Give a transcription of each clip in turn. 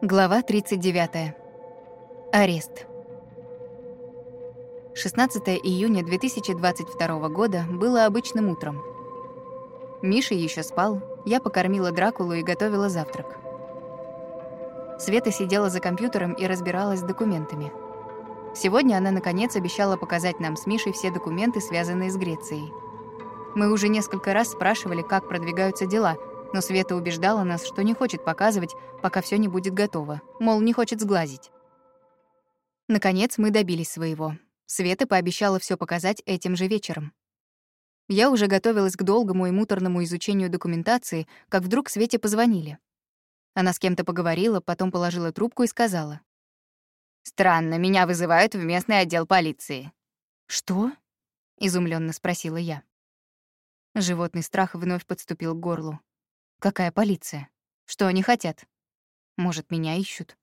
Глава 39. Арест. 16 июня 2022 года было обычным утром. Миша еще спал, я покормила Дракулу и готовила завтрак. Света сидела за компьютером и разбиралась с документами. Сегодня она, наконец, обещала показать нам с Мишей все документы, связанные с Грецией. Мы уже несколько раз спрашивали, как продвигаются дела — но Света убеждала нас, что не хочет показывать, пока все не будет готово, мол, не хочет сглазить. Наконец мы добились своего. Света пообещала все показать этим же вечером. Я уже готовилась к долгому и муторному изучению документации, как вдруг Свете позвонили. Она с кем-то поговорила, потом положила трубку и сказала. «Странно, меня вызывают в местный отдел полиции». «Что?» — изумленно спросила я. Животный страх вновь подступил к горлу. Какая полиция? Что они хотят? Может, меня ищут?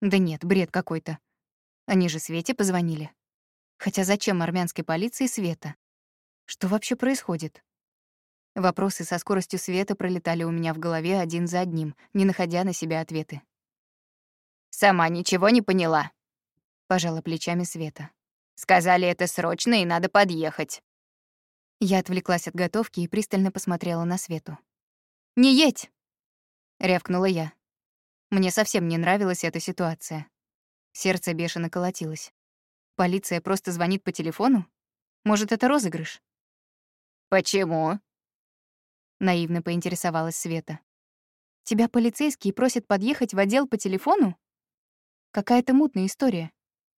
Да нет, бред какой-то. Они же Свете позвонили. Хотя зачем армянской полиции Света? Что вообще происходит? Вопросы со скоростью света пролетали у меня в голове один за одним, не находя на себя ответы. «Сама ничего не поняла», — пожала плечами Света. «Сказали, это срочно и надо подъехать». Я отвлеклась от готовки и пристально посмотрела на Свету. «Не едь!» — рявкнула я. Мне совсем не нравилась эта ситуация. Сердце бешено колотилось. Полиция просто звонит по телефону? Может, это розыгрыш? «Почему?» — наивно поинтересовалась Света. «Тебя полицейские просят подъехать в отдел по телефону? Какая-то мутная история.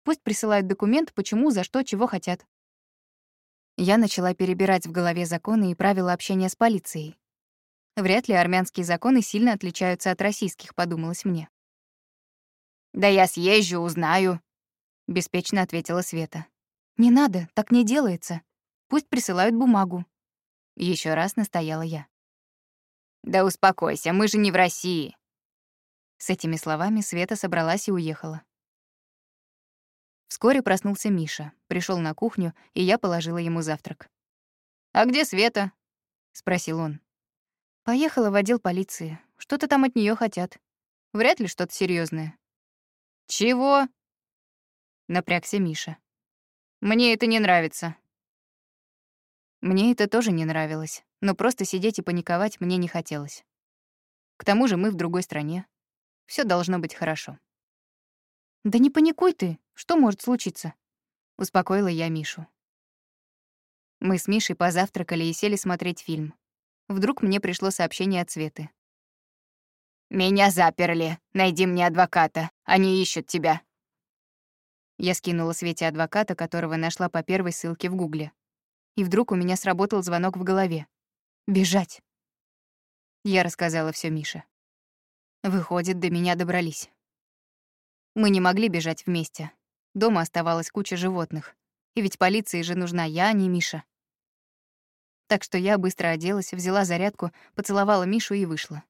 Пусть присылают документ, почему, за что, чего хотят». Я начала перебирать в голове законы и правила общения с полицией. Вряд ли армянские законы сильно отличаются от российских, подумалось мне. «Да я съезжу, узнаю», — беспечно ответила Света. «Не надо, так не делается. Пусть присылают бумагу». Еще раз настояла я. «Да успокойся, мы же не в России». С этими словами Света собралась и уехала. Вскоре проснулся Миша, пришел на кухню, и я положила ему завтрак. «А где Света?» — спросил он. Поехала в отдел полиции. Что-то там от нее хотят. Вряд ли что-то серьезное. Чего? Напрягся Миша. Мне это не нравится. Мне это тоже не нравилось, но просто сидеть и паниковать мне не хотелось. К тому же мы в другой стране. Все должно быть хорошо. Да не паникуй ты, что может случиться? Успокоила я Мишу. Мы с Мишей позавтракали и сели смотреть фильм. Вдруг мне пришло сообщение от Светы. «Меня заперли. Найди мне адвоката. Они ищут тебя». Я скинула Свете адвоката, которого нашла по первой ссылке в Гугле. И вдруг у меня сработал звонок в голове. «Бежать!» Я рассказала все Мише. Выходит, до меня добрались. Мы не могли бежать вместе. Дома оставалась куча животных. И ведь полиции же нужна я, а не Миша. Так что я быстро оделась, взяла зарядку, поцеловала Мишу и вышла.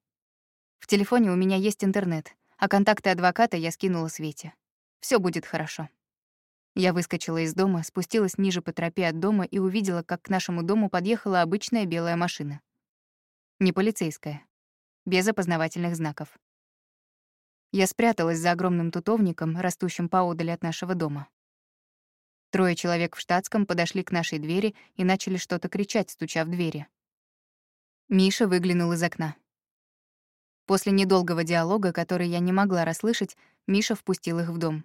В телефоне у меня есть интернет, а контакты адвоката я скинула Свете. Все будет хорошо. Я выскочила из дома, спустилась ниже по тропе от дома и увидела, как к нашему дому подъехала обычная белая машина. Не полицейская. Без опознавательных знаков. Я спряталась за огромным тутовником, растущим поодаль от нашего дома. Трое человек в штатском подошли к нашей двери и начали что-то кричать, стуча в двери. Миша выглянул из окна. После недолгого диалога, который я не могла расслышать, Миша впустил их в дом.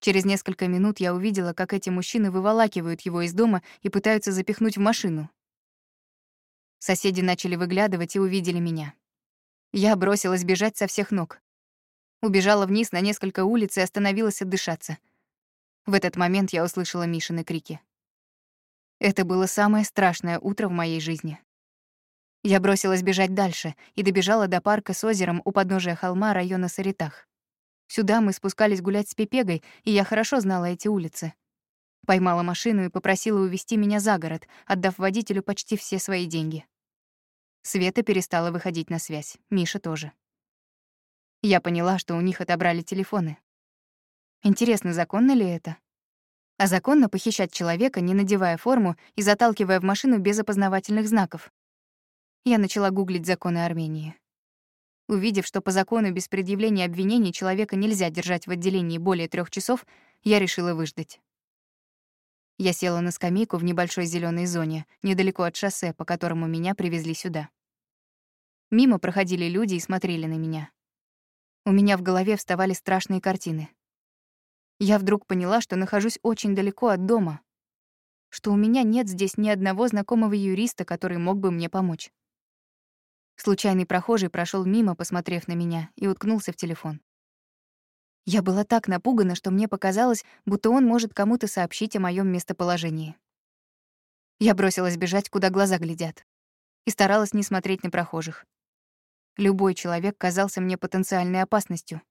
Через несколько минут я увидела, как эти мужчины выволакивают его из дома и пытаются запихнуть в машину. Соседи начали выглядывать и увидели меня. Я бросилась бежать со всех ног. Убежала вниз на несколько улиц и остановилась отдышаться — в этот момент я услышала Мишины крики. Это было самое страшное утро в моей жизни. Я бросилась бежать дальше и добежала до парка с озером у подножия холма района Саритах. Сюда мы спускались гулять с Пепегой, и я хорошо знала эти улицы. Поймала машину и попросила увезти меня за город, отдав водителю почти все свои деньги. Света перестала выходить на связь, Миша тоже. Я поняла, что у них отобрали телефоны. Интересно, законно ли это? А законно похищать человека, не надевая форму и заталкивая в машину без опознавательных знаков? Я начала гуглить законы Армении. Увидев, что по закону без предъявления обвинений человека нельзя держать в отделении более трех часов, я решила выждать. Я села на скамейку в небольшой зеленой зоне, недалеко от шоссе, по которому меня привезли сюда. Мимо проходили люди и смотрели на меня. У меня в голове вставали страшные картины. Я вдруг поняла, что нахожусь очень далеко от дома, что у меня нет здесь ни одного знакомого юриста, который мог бы мне помочь. Случайный прохожий прошел мимо, посмотрев на меня, и уткнулся в телефон. Я была так напугана, что мне показалось, будто он может кому-то сообщить о моем местоположении. Я бросилась бежать, куда глаза глядят, и старалась не смотреть на прохожих. Любой человек казался мне потенциальной опасностью.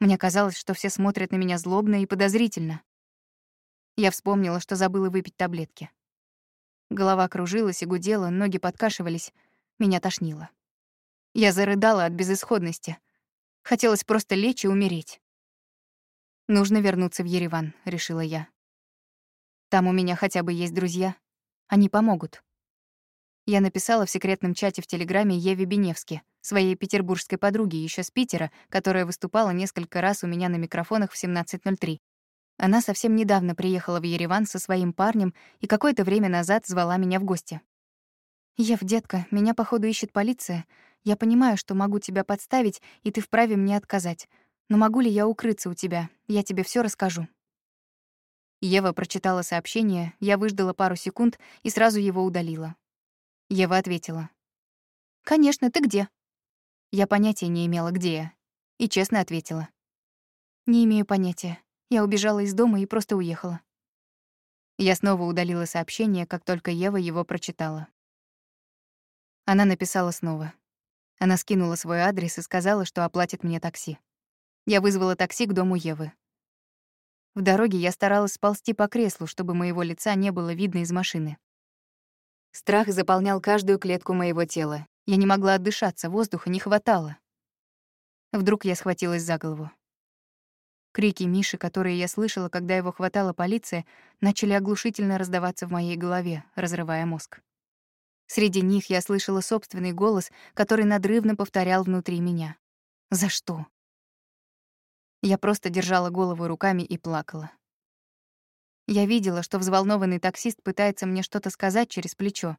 Мне казалось, что все смотрят на меня злобно и подозрительно. Я вспомнила, что забыла выпить таблетки. Голова кружилась и гудела, ноги подкашивались, меня тошнило. Я зарыдала от безысходности — Хотелось просто лечь и умереть. Нужно вернуться в Ереван, решила я. Там у меня хотя бы есть друзья. Они помогут. Я написала в секретном чате в Телеграме Еве Беневски, своей петербургской подруге еще с Питера, которая выступала несколько раз у меня на микрофонах в 17.03. Она совсем недавно приехала в Ереван со своим парнем и какое-то время назад звала меня в гости. «Ев, детка, меня, походу, ищет полиция. Я понимаю, что могу тебя подставить, и ты вправе мне отказать. Но могу ли я укрыться у тебя? Я тебе все расскажу». Ева прочитала сообщение, я выждала пару секунд и сразу его удалила. Ева ответила. «Конечно, ты где?» Я понятия не имела, где я. И честно ответила. «Не имею понятия. Я убежала из дома и просто уехала». Я снова удалила сообщение, как только Ева его прочитала. Она написала снова. Она скинула свой адрес и сказала, что оплатит мне такси. Я вызвала такси к дому Евы. В дороге я старалась сползти по креслу, чтобы моего лица не было видно из машины. Страх заполнял каждую клетку моего тела. Я не могла отдышаться, воздуха не хватало. Вдруг я схватилась за голову. Крики Миши, которые я слышала, когда его хватала полиция, начали оглушительно раздаваться в моей голове, разрывая мозг. Среди них я слышала собственный голос, который надрывно повторял внутри меня. «За что?» Я просто держала голову руками и плакала. Я видела, что взволнованный таксист пытается мне что-то сказать через плечо.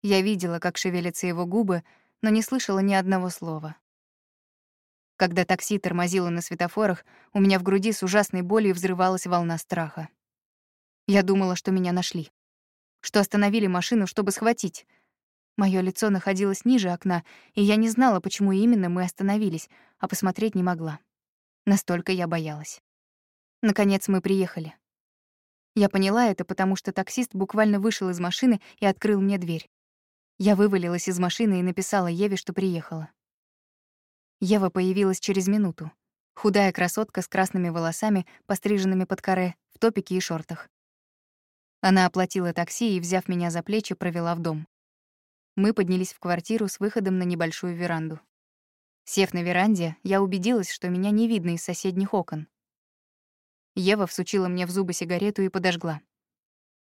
Я видела, как шевелятся его губы, но не слышала ни одного слова. Когда такси тормозило на светофорах, у меня в груди с ужасной болью взрывалась волна страха. Я думала, что меня нашли что остановили машину, чтобы схватить. Моё лицо находилось ниже окна, и я не знала, почему именно мы остановились, а посмотреть не могла. Настолько я боялась. Наконец мы приехали. Я поняла это, потому что таксист буквально вышел из машины и открыл мне дверь. Я вывалилась из машины и написала Еве, что приехала. Ева появилась через минуту. Худая красотка с красными волосами, постриженными под каре, в топике и шортах. Она оплатила такси и, взяв меня за плечи, провела в дом. Мы поднялись в квартиру с выходом на небольшую веранду. Сев на веранде, я убедилась, что меня не видно из соседних окон. Ева всучила мне в зубы сигарету и подожгла.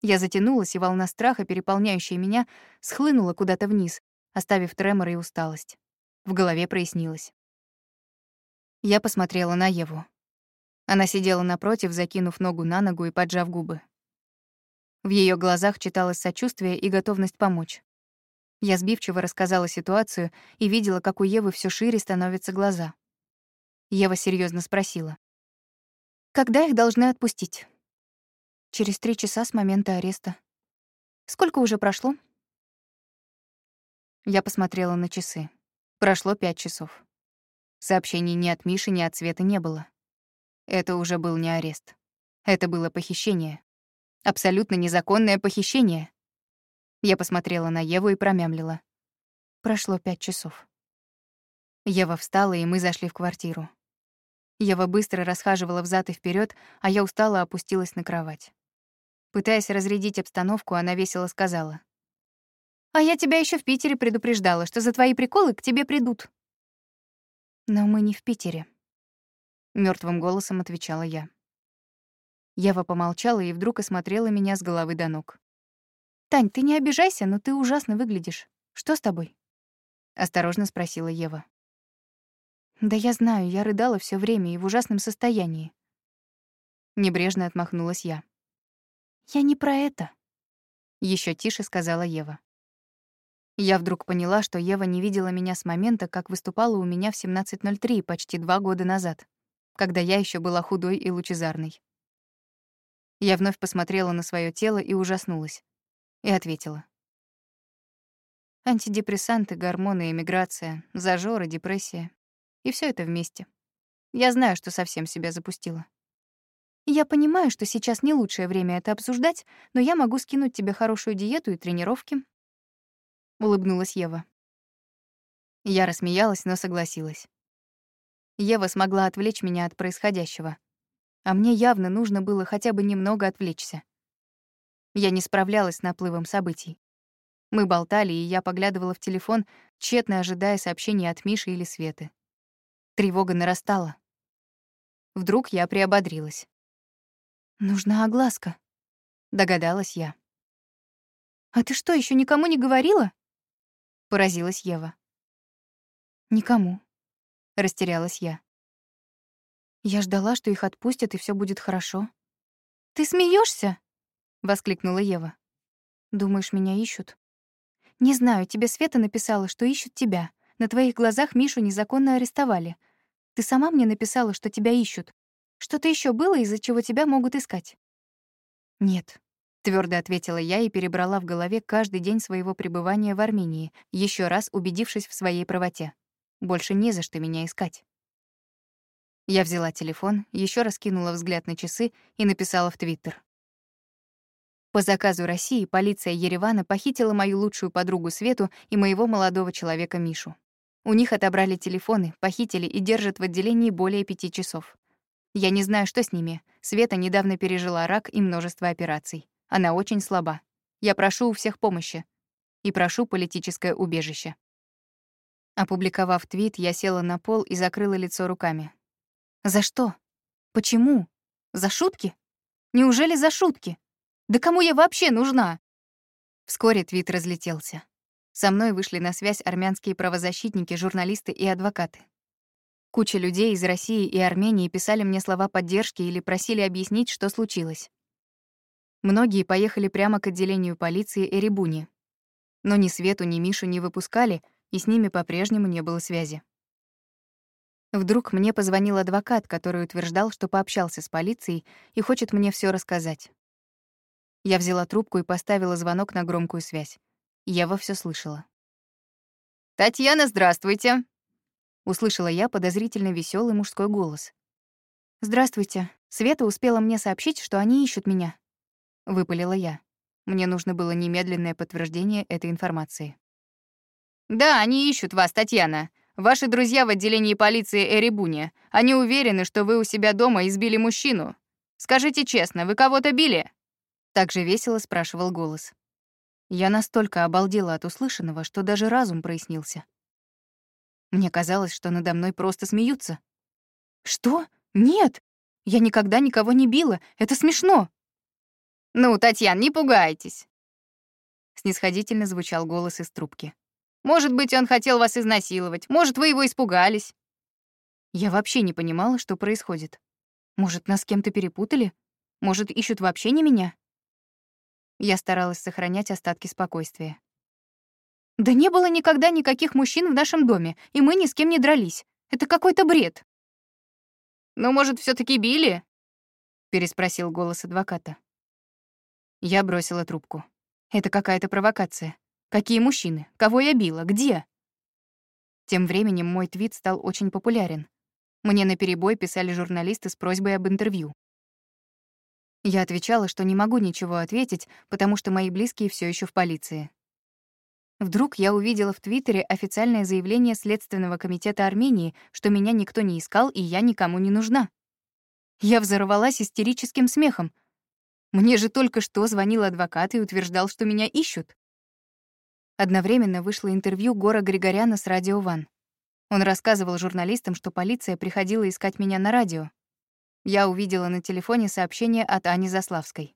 Я затянулась, и волна страха, переполняющая меня, схлынула куда-то вниз, оставив тремор и усталость. В голове прояснилось. Я посмотрела на Еву. Она сидела напротив, закинув ногу на ногу и поджав губы. В ее глазах читалось сочувствие и готовность помочь. Я сбивчиво рассказала ситуацию и видела, как у Евы все шире становятся глаза. Ева серьезно спросила. «Когда их должны отпустить?» «Через три часа с момента ареста». «Сколько уже прошло?» Я посмотрела на часы. Прошло пять часов. Сообщений ни от Миши, ни от Светы не было. Это уже был не арест. Это было похищение. Абсолютно незаконное похищение. Я посмотрела на Еву и промямлила. Прошло пять часов. Ева встала, и мы зашли в квартиру. Ева быстро расхаживала взад и вперед, а я устало опустилась на кровать. Пытаясь разрядить обстановку, она весело сказала. «А я тебя еще в Питере предупреждала, что за твои приколы к тебе придут». «Но мы не в Питере», — мертвым голосом отвечала я. Ева помолчала и вдруг осмотрела меня с головы до ног. «Тань, ты не обижайся, но ты ужасно выглядишь. Что с тобой?» — осторожно спросила Ева. Да я знаю, я рыдала все время и в ужасном состоянии. Небрежно отмахнулась я. Я не про это. Еще тише сказала Ева. Я вдруг поняла, что Ева не видела меня с момента, как выступала у меня в 17.03 почти два года назад, когда я еще была худой и лучезарной. Я вновь посмотрела на свое тело и ужаснулась. И ответила. Антидепрессанты, гормоны, эмиграция, зажоры, депрессия. И все это вместе. Я знаю, что совсем себя запустила. Я понимаю, что сейчас не лучшее время это обсуждать, но я могу скинуть тебе хорошую диету и тренировки. Улыбнулась Ева. Я рассмеялась, но согласилась. Ева смогла отвлечь меня от происходящего. А мне явно нужно было хотя бы немного отвлечься. Я не справлялась с наплывом событий. Мы болтали, и я поглядывала в телефон, тщетно ожидая сообщений от Миши или Светы. Тревога нарастала. Вдруг я приободрилась. «Нужна огласка», — догадалась я. «А ты что, еще никому не говорила?» — поразилась Ева. «Никому», — растерялась я. Я ждала, что их отпустят, и все будет хорошо. «Ты смеешься? воскликнула Ева. «Думаешь, меня ищут?» «Не знаю, тебе Света написала, что ищут тебя. На твоих глазах Мишу незаконно арестовали. Ты сама мне написала, что тебя ищут. Что-то еще было, из-за чего тебя могут искать?» «Нет», — твердо ответила я и перебрала в голове каждый день своего пребывания в Армении, еще раз убедившись в своей правоте. Больше не за что меня искать. Я взяла телефон, еще раз кинула взгляд на часы и написала в Твиттер. По заказу России полиция Еревана похитила мою лучшую подругу Свету и моего молодого человека Мишу. У них отобрали телефоны, похитили и держат в отделении более пяти часов. Я не знаю, что с ними. Света недавно пережила рак и множество операций. Она очень слаба. Я прошу у всех помощи. И прошу политическое убежище. Опубликовав твит, я села на пол и закрыла лицо руками. За что? Почему? За шутки? Неужели за шутки? Да кому я вообще нужна? Вскоре твит разлетелся. Со мной вышли на связь армянские правозащитники, журналисты и адвокаты. Куча людей из России и Армении писали мне слова поддержки или просили объяснить, что случилось. Многие поехали прямо к отделению полиции Эребуни. Но ни Свету, ни Мишу не выпускали, и с ними по-прежнему не было связи. Вдруг мне позвонил адвокат, который утверждал, что пообщался с полицией и хочет мне все рассказать. Я взяла трубку и поставила звонок на громкую связь. Ева все слышала. «Татьяна, здравствуйте!» Услышала я подозрительно веселый мужской голос. «Здравствуйте. Света успела мне сообщить, что они ищут меня». Выпалила я. Мне нужно было немедленное подтверждение этой информации. «Да, они ищут вас, Татьяна. Ваши друзья в отделении полиции Эребуни. Они уверены, что вы у себя дома избили мужчину. Скажите честно, вы кого-то били?» Так же весело спрашивал голос. Я настолько обалдела от услышанного, что даже разум прояснился. Мне казалось, что надо мной просто смеются. «Что? Нет! Я никогда никого не била. Это смешно!» «Ну, Татьян, не пугайтесь!» Снисходительно звучал голос из трубки. Может быть, он хотел вас изнасиловать. Может, вы его испугались. Я вообще не понимала, что происходит. Может, нас с кем-то перепутали? Может, ищут вообще не меня? Я старалась сохранять остатки спокойствия. Да не было никогда никаких мужчин в нашем доме, и мы ни с кем не дрались. Это какой-то бред. Ну, может, все таки били? переспросил голос адвоката. Я бросила трубку. Это какая-то провокация. Какие мужчины? Кого я била? Где? Тем временем мой твит стал очень популярен. Мне наперебой писали журналисты с просьбой об интервью. Я отвечала, что не могу ничего ответить, потому что мои близкие все еще в полиции. Вдруг я увидела в Твиттере официальное заявление Следственного комитета Армении, что меня никто не искал и я никому не нужна. Я взорвалась истерическим смехом. Мне же только что звонил адвокат и утверждал, что меня ищут. Одновременно вышло интервью Гора Григоряна с Радио Ван. Он рассказывал журналистам, что полиция приходила искать меня на радио. Я увидела на телефоне сообщение от Ани Заславской.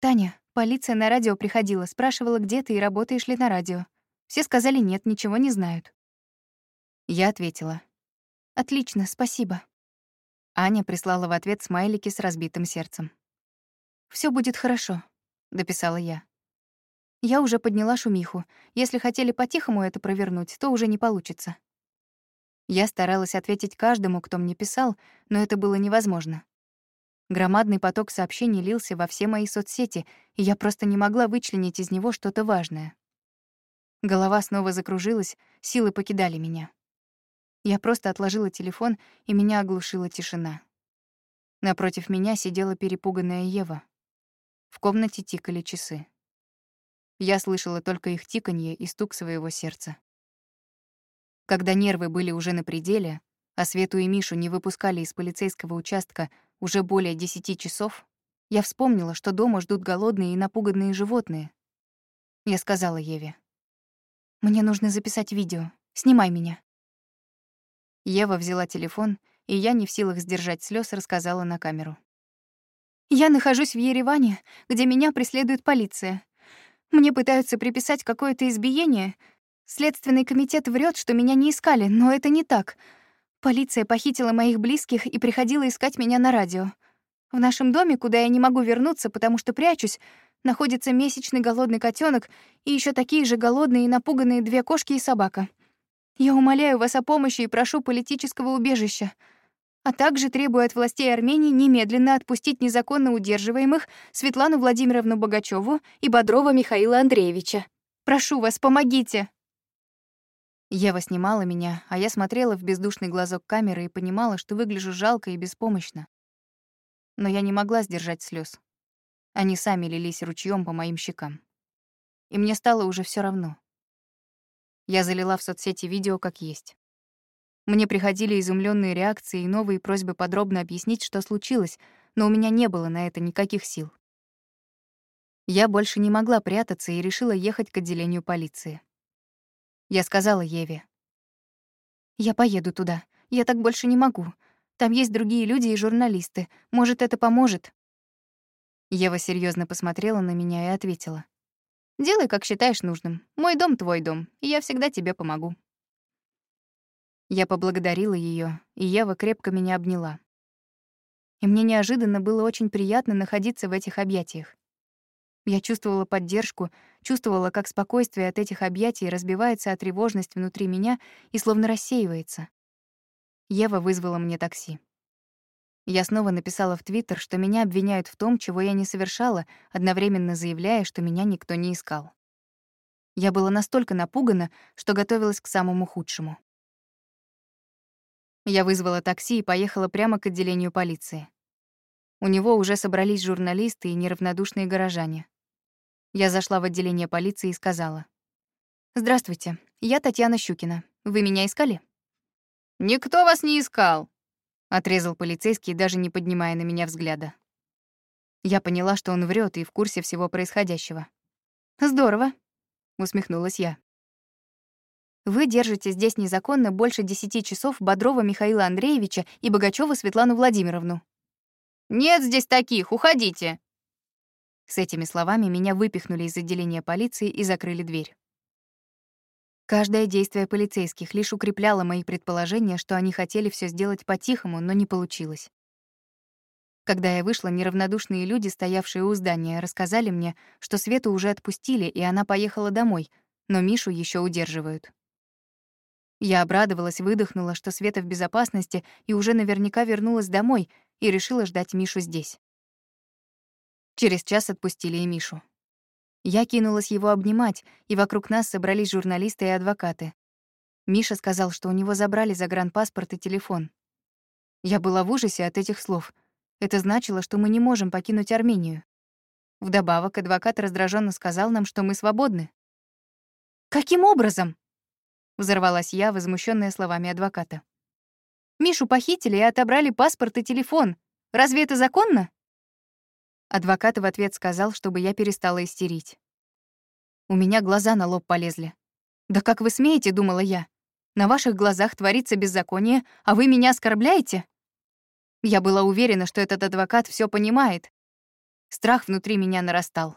«Таня, полиция на радио приходила, спрашивала, где ты и работаешь ли на радио. Все сказали нет, ничего не знают». Я ответила. Отлично, спасибо. Аня прислала в ответ смайлики с разбитым сердцем. Все будет хорошо», — дописала я. Я уже подняла шумиху. Если хотели по-тихому это провернуть, то уже не получится. Я старалась ответить каждому, кто мне писал, но это было невозможно. Громадный поток сообщений лился во все мои соцсети, и я просто не могла вычленить из него что-то важное. Голова снова закружилась, силы покидали меня. Я просто отложила телефон, и меня оглушила тишина. Напротив меня сидела перепуганная Ева. В комнате тикали часы. Я слышала только их тиканье и стук своего сердца. Когда нервы были уже на пределе, а Свету и Мишу не выпускали из полицейского участка уже более десяти часов, я вспомнила, что дома ждут голодные и напуганные животные. Я сказала Еве. «Мне нужно записать видео. Снимай меня». Ева взяла телефон, и я, не в силах сдержать слез, рассказала на камеру. «Я нахожусь в Ереване, где меня преследует полиция. Мне пытаются приписать какое-то избиение. Следственный комитет врет, что меня не искали, но это не так. Полиция похитила моих близких и приходила искать меня на радио. В нашем доме, куда я не могу вернуться, потому что прячусь, находится месячный голодный котенок и еще такие же голодные и напуганные две кошки и собака. Я умоляю вас о помощи и прошу политического убежища, а также требую от властей Армении немедленно отпустить незаконно удерживаемых Светлану Владимировну Богачеву и Бодрова Михаила Андреевича. Прошу вас, помогите. Ева снимала меня, а я смотрела в бездушный глазок камеры и понимала, что выгляжу жалко и беспомощно. Но я не могла сдержать слез. Они сами лились ручьем по моим щекам. И мне стало уже все равно. Я залила в соцсети видео как есть. Мне приходили изумленные реакции и новые просьбы подробно объяснить, что случилось, но у меня не было на это никаких сил. Я больше не могла прятаться и решила ехать к отделению полиции. Я сказала Еве. «Я поеду туда. Я так больше не могу. Там есть другие люди и журналисты. Может, это поможет?» Ева серьезно посмотрела на меня и ответила. «Делай, как считаешь нужным. Мой дом — твой дом, и я всегда тебе помогу». Я поблагодарила ее, и Ева крепко меня обняла. И мне неожиданно было очень приятно находиться в этих объятиях. Я чувствовала поддержку, чувствовала, как спокойствие от этих объятий разбивается от тревожность внутри меня и словно рассеивается. Ева вызвала мне такси. Я снова написала в Твиттер, что меня обвиняют в том, чего я не совершала, одновременно заявляя, что меня никто не искал. Я была настолько напугана, что готовилась к самому худшему. Я вызвала такси и поехала прямо к отделению полиции. У него уже собрались журналисты и неравнодушные горожане. Я зашла в отделение полиции и сказала. «Здравствуйте, я Татьяна Щукина. Вы меня искали?» «Никто вас не искал», — отрезал полицейский, даже не поднимая на меня взгляда. Я поняла, что он врет и в курсе всего происходящего. «Здорово», — усмехнулась я. «Вы держите здесь незаконно больше десяти часов Бодрова Михаила Андреевича и Богачёва Светлану Владимировну». «Нет здесь таких, уходите», с этими словами меня выпихнули из отделения полиции и закрыли дверь. Каждое действие полицейских лишь укрепляло мои предположения, что они хотели все сделать по-тихому, но не получилось. Когда я вышла, неравнодушные люди, стоявшие у здания, рассказали мне, что Свету уже отпустили, и она поехала домой, но Мишу еще удерживают. Я обрадовалась, выдохнула, что Света в безопасности и уже наверняка вернулась домой, и решила ждать Мишу здесь. Через час отпустили и Мишу. Я кинулась его обнимать, и вокруг нас собрались журналисты и адвокаты. Миша сказал, что у него забрали загранпаспорт и телефон. Я была в ужасе от этих слов. Это значило, что мы не можем покинуть Армению. Вдобавок, адвокат раздраженно сказал нам, что мы свободны. «Каким образом?» — взорвалась я, возмущенная словами адвоката. «Мишу похитили и отобрали паспорт и телефон. Разве это законно?» Адвокат в ответ сказал, чтобы я перестала истерить. У меня глаза на лоб полезли. «Да как вы смеете?» — думала я. «На ваших глазах творится беззаконие, а вы меня оскорбляете?» Я была уверена, что этот адвокат все понимает. Страх внутри меня нарастал.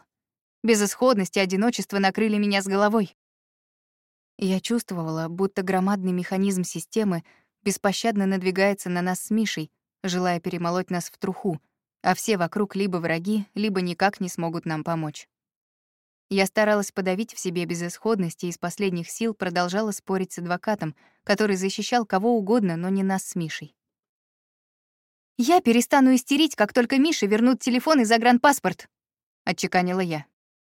Безысходность и одиночество накрыли меня с головой. Я чувствовала, будто громадный механизм системы беспощадно надвигается на нас с Мишей, желая перемолоть нас в труху, а все вокруг либо враги, либо никак не смогут нам помочь. Я старалась подавить в себе безысходность и из последних сил продолжала спорить с адвокатом, который защищал кого угодно, но не нас с Мишей. «Я перестану истерить, как только Миша вернут телефон и загранпаспорт», — отчеканила я.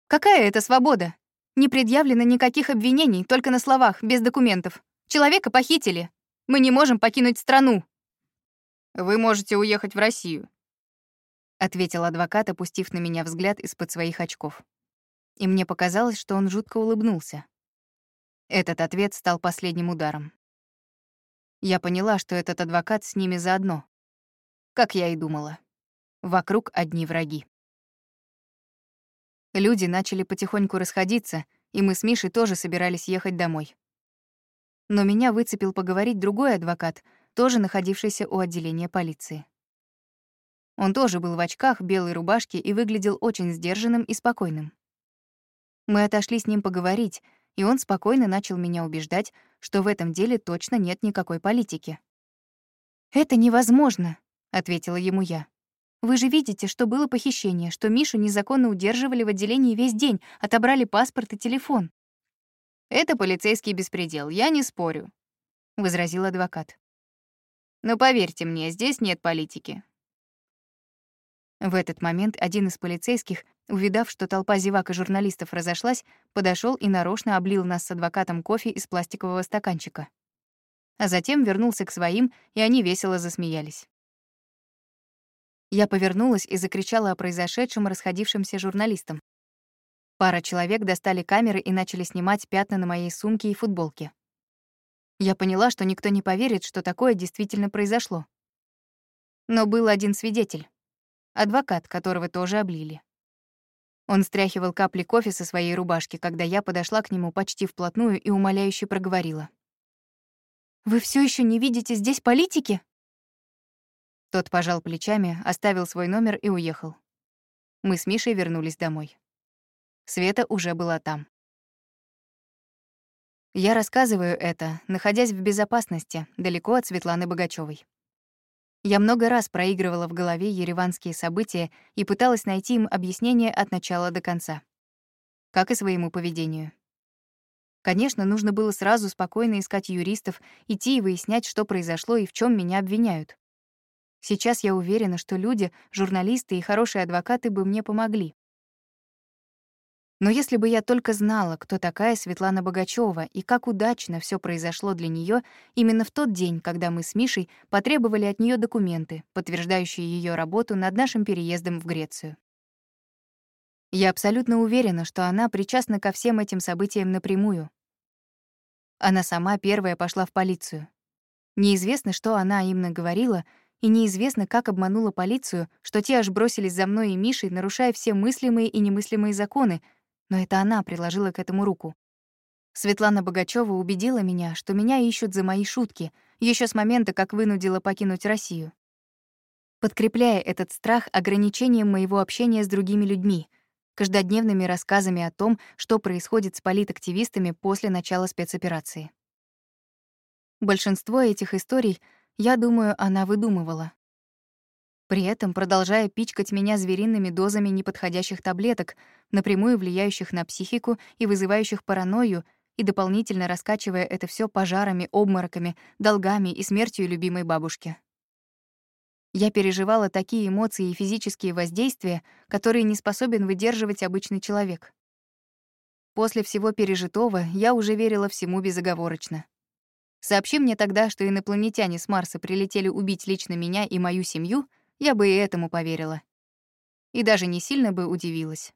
«Какая это свобода? Не предъявлено никаких обвинений, только на словах, без документов. Человека похитили. Мы не можем покинуть страну». «Вы можете уехать в Россию», — ответил адвокат, опустив на меня взгляд из-под своих очков. И мне показалось, что он жутко улыбнулся. Этот ответ стал последним ударом. Я поняла, что этот адвокат с ними заодно. Как я и думала. Вокруг одни враги. Люди начали потихоньку расходиться, и мы с Мишей тоже собирались ехать домой. Но меня выцепил поговорить другой адвокат, тоже находившийся у отделения полиции. Он тоже был в очках, белой рубашке и выглядел очень сдержанным и спокойным. Мы отошли с ним поговорить, и он спокойно начал меня убеждать, что в этом деле точно нет никакой политики. «Это невозможно», — ответила ему я. Вы же видите, что было похищение, что Мишу незаконно удерживали в отделении весь день, отобрали паспорт и телефон. Это полицейский беспредел, я не спорю, возразил адвокат. Но поверьте мне, здесь нет политики. В этот момент один из полицейских, увидав, что толпа зевак и журналистов разошлась, подошел и нарочно облил нас с адвокатом кофе из пластикового стаканчика. А затем вернулся к своим, и они весело засмеялись. Я повернулась и закричала о произошедшем расходившимся журналистам. Пара человек достали камеры и начали снимать пятна на моей сумке и футболке. Я поняла, что никто не поверит, что такое действительно произошло. Но был один свидетель. Адвокат, которого тоже облили. Он стряхивал капли кофе со своей рубашки, когда я подошла к нему почти вплотную и умоляюще проговорила. «Вы все еще не видите здесь политики?» Тот пожал плечами, оставил свой номер и уехал. Мы с Мишей вернулись домой. Света уже была там. Я рассказываю это, находясь в безопасности, далеко от Светланы Богачевой. Я много раз проигрывала в голове ереванские события и пыталась найти им объяснение от начала до конца. Как и своему поведению. Конечно, нужно было сразу спокойно искать юристов, идти и выяснять, что произошло и в чем меня обвиняют. Сейчас я уверена, что люди, журналисты и хорошие адвокаты бы мне помогли. Но если бы я только знала, кто такая Светлана Богачева и как удачно все произошло для нее именно в тот день, когда мы с Мишей потребовали от нее документы, подтверждающие ее работу над нашим переездом в Грецию. Я абсолютно уверена, что она причастна ко всем этим событиям напрямую. Она сама первая пошла в полицию. Неизвестно, что она им наговорила, и неизвестно, как обманула полицию, что те аж бросились за мной и Мишей, нарушая все мыслимые и немыслимые законы, но это она приложила к этому руку. Светлана Богачева убедила меня, что меня ищут за мои шутки, еще с момента, как вынудила покинуть Россию. Подкрепляя этот страх ограничением моего общения с другими людьми, каждодневными рассказами о том, что происходит с политактивистами после начала спецоперации. Большинство этих историй — я думаю, она выдумывала. При этом продолжая пичкать меня звериными дозами неподходящих таблеток, напрямую влияющих на психику и вызывающих паранойю, и дополнительно раскачивая это все пожарами, обмороками, долгами и смертью любимой бабушки. Я переживала такие эмоции и физические воздействия, которые не способен выдерживать обычный человек. После всего пережитого я уже верила всему безоговорочно. Сообщи мне тогда, что инопланетяне с Марса прилетели убить лично меня и мою семью, я бы и этому поверила. И даже не сильно бы удивилась.